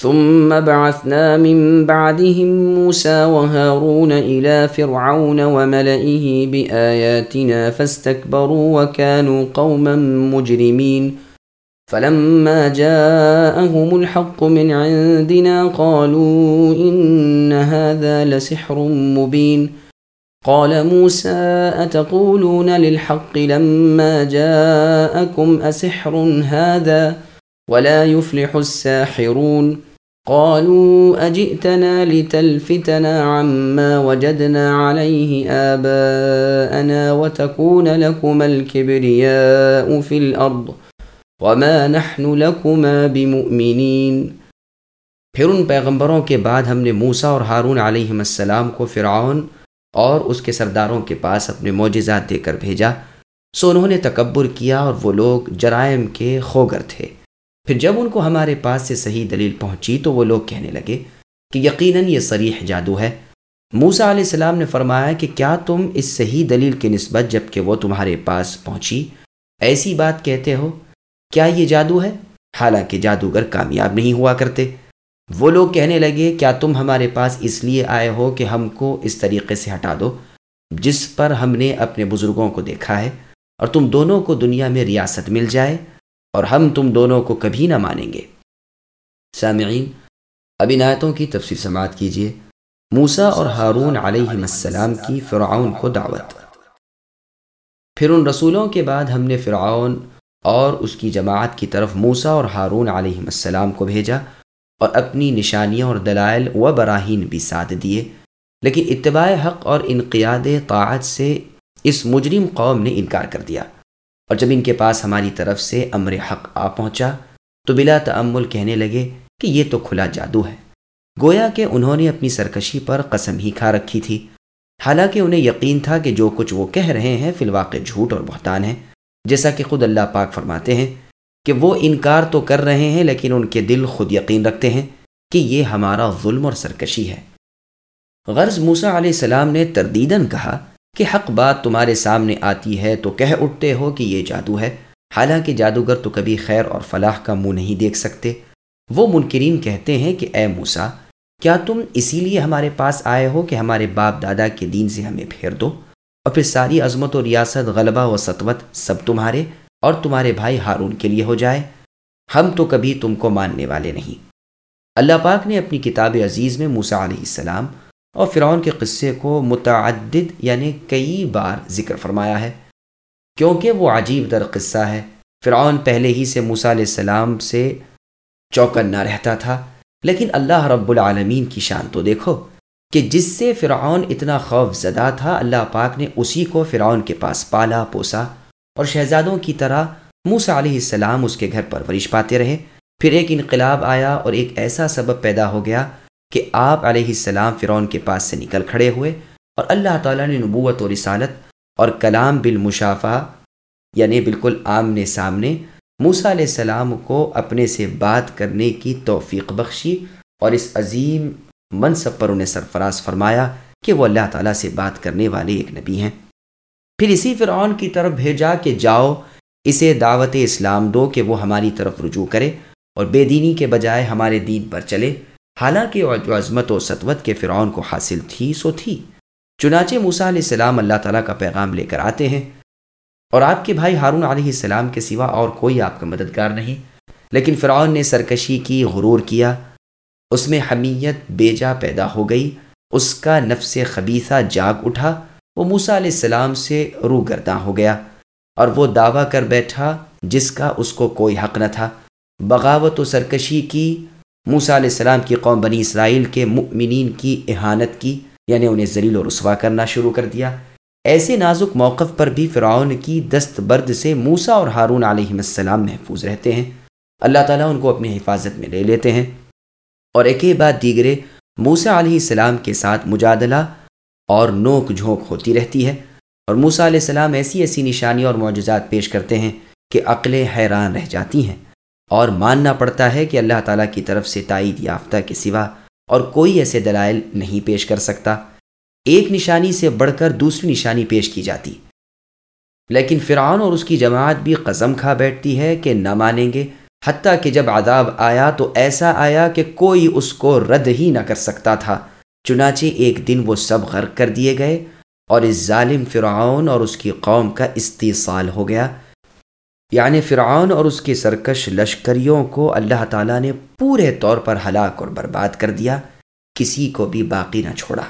ثم بعثنا من بعدهم موسى وهارون إلى فرعون وملئه بآياتنا فاستكبروا وكانوا قوما مجرمين. فلما جاءهم الحق من عندنا قالوا إن هذا لسحر مبين. قال موسى أتقولون للحق لما جاءكم أسحر هذا؟ ولا يفلح الساحرون. قالوا أجئتنا لتلفتنا عما وجدنا عليه آباءنا وتكون لكما الكبرياء في الأرض وما نحن لكما بمؤمنين. پھر ان پیغمبروں کے بعد ہم نے موسا اور ہارون علیہ السلام کو فرعون اور اس کے سرداروں کے پاس اپنے معجزات دے کر بھیجا، سو انہوں نے تکبر کیا اور وہ لوگ جرائم کے خوگر تھے۔ پھر جب ان کو ہمارے پاس سے صحیح دلیل پہنچی تو وہ لوگ کہنے لگے کہ یقیناً یہ صریح جادو ہے۔ موسا علیہ السلام نے فرمایا کہ کیا تم اس صحیح دلیل کی نسبت جبکہ وہ تمہارے پاس پہنچی، ایسی بات کہتے ہو؟ کیا یہ جادو ہے؟ حالانکہ جادوگر کامیاب نہیں ہوا کرتے۔ وہ لوگ کہنے لگے، کیا تم ہمارے پاس اس لیے آئے ہو کہ ہم کو اس طریقے سے ہٹا دو، جس پر ہم نے اپنے بزرگوں کو دیکھا ہے اور تم دونوں کو دنیا میں ریاست مل جائے؟ اور ہم تم دونوں کو کبھی نہ مانیں گے۔ سامعین، اب آیتوں کی تفصیل سماعت کیجیے۔ موسا اور ہارون علیہ السلام کی فرعون کو دعوت۔ پھر ان رسولوں کے بعد ہم نے فرعون اور اس کی جماعت کی طرف موسا اور ہارون علیہ السلام کو بھیجا اور اپنی نشانیاں اور دلائل و براہین بھی ساتھ دیے۔ لیکن اتباع حق اور انقیاد طاعت سے اس مجرم قوم نے انکار کر دیا۔ اور جب ان کے پاس ہماری طرف سے امر حق آ پہنچا تو بلا تعمل کہنے لگے کہ یہ تو کھلا جادو ہے۔ گویا کہ انہوں نے اپنی سرکشی پر قسم ہی کھا رکھی تھی۔ حالانکہ انہیں یقین تھا کہ جو کچھ وہ کہہ رہے ہیں فی الواقع جھوٹ اور بہتان ہے، جیسا کہ خود اللہ پاک فرماتے ہیں کہ وہ انکار تو کر رہے ہیں لیکن ان کے دل خود یقین رکھتے ہیں کہ یہ ہمارا ظلم اور سرکشی ہے۔ غرض موسا علیہ السلام نے تردیدن کہا کہ حق بات تمہارے سامنے آتی ہے تو کہہ اٹھتے ہو کہ یہ جادو ہے۔ حالانکہ جادوگر تو کبھی خیر اور فلاح کا منہ نہیں دیکھ سکتے۔ وہ منکرین کہتے ہیں کہ اے موسا کیا تم اسی لیے ہمارے پاس آئے ہو کہ ہمارے باپ دادا کے دین سے ہمیں پھیر دو؟ اور پھر ساری عظمت و ریاست، غلبہ و سطوت سب تمہارے اور تمہارے بھائی ہارون کے لیے ہو جائے۔ ہم تو کبھی تم کو ماننے والے نہیں۔ اللہ پاک نے اپنی کتاب عزیز میں موسا علیہ السلام اور فرعون کے قصے کو متعدد یعنی کئی بار ذکر فرمایا ہے۔ کیونکہ وہ عجیب در قصہ ہے۔ فرعون پہلے ہی سے موسیٰ علیہ السلام سے چوکن نہ رہتا تھا۔ لیکن اللہ رب العالمین کی شان تو دیکھو کہ جس سے فرعون اتنا خوف زدہ تھا، اللہ پاک نے اسی کو فرعون کے پاس پالا، پوسا۔ اور شہزادوں کی طرح موسا علیہ السلام اس کے گھر پر ورش پاتے رہے۔ پھر ایک انقلاب آیا اور ایک ایسا سبب پیدا ہو گیا کہ آپ علیہ السلام فرعون کے پاس سے نکل کھڑے ہوئے اور اللہ تعالیٰ نے نبوت و رسالت اور کلام بالمشافہ یعنی بالکل آمنے سامنے موسا علیہ السلام کو اپنے سے بات کرنے کی توفیق بخشی اور اس عظیم منصب پر انہیں سرفراز فرمایا کہ وہ اللہ تعالیٰ سے بات کرنے والے ایک نبی ہیں۔ پھر اسی فرعون کی طرف بھیجا کہ جاؤ، اسے دعوت اسلام دو کہ وہ ہماری طرف رجوع کرے اور بے دینی کے بجائے ہمارے دین پر چلے۔ حالانکہ جو عظمت و سطوت کے فرعون کو حاصل تھی سو تھی۔ چنانچہ موسیٰ علیہ السلام اللہ تعالیٰ کا پیغام لے کر آتے ہیں۔ اور آپ کے بھائی ہارون علیہ السلام کے سوا اور کوئی آپ کا مددگار نہیں۔ لیکن فرعون نے سرکشی کی، غرور کیا۔ اس میں حمیت بیجا پیدا ہو گئی۔ اس کا نفس خبیصہ جاگ اٹھا۔ وہ موسیٰ علیہ السلام سے رو گرداں ہو گیا۔ اور وہ دعویٰ کر بیٹھا جس کا اس کو کوئی حق نہ تھا۔ بغاوت و سرکشی کی موسا علیہ السلام کی قوم بنی اسرائیل کے مؤمنین کی احانت کی یعنی انہیں ذلیل و رسوا کرنا شروع کر دیا۔ ایسے نازک موقف پر بھی فرعون کی دست برد سے موسا اور ہارون علیہ السلام محفوظ رہتے ہیں۔ اللہ تعالیٰ ان کو اپنی حفاظت میں لے لیتے ہیں۔ اور ایک بعد دیگرے موسا علیہ السلام کے ساتھ مجادلہ اور نوک جھونک ہوتی رہتی ہے۔ اور موسا علیہ السلام ایسی ایسی نشانی اور معجزات پیش کرتے ہیں کہ عقلیں حیران رہ جاتی ہیں۔ اور ماننا پڑتا ہے کہ اللہ تعالیٰ کی طرف سے تائید یافتہ کے سوا اور کوئی ایسے دلائل نہیں پیش کر سکتا۔ ایک نشانی سے بڑھ کر دوسری نشانی پیش کی جاتی۔ لیکن فرعون اور اس کی جماعت بھی قسم کھا بیٹھتی ہے کہ نہ مانیں گے، حتیٰ کہ جب عذاب آیا تو ایسا آیا کہ کوئی اس کو رد ہی نہ کر سکتا تھا۔ چنانچہ ایک دن وہ سب غرق کر دیے گئے اور اس ظالم فرعون اور اس کی قوم کا استیصال ہو گیا۔ یعنی فرعون اور اس کی سرکش لشکریوں کو اللہ تعالیٰ نے پورے طور پر ہلاک اور برباد کر دیا، کسی کو بھی باقی نہ چھوڑا۔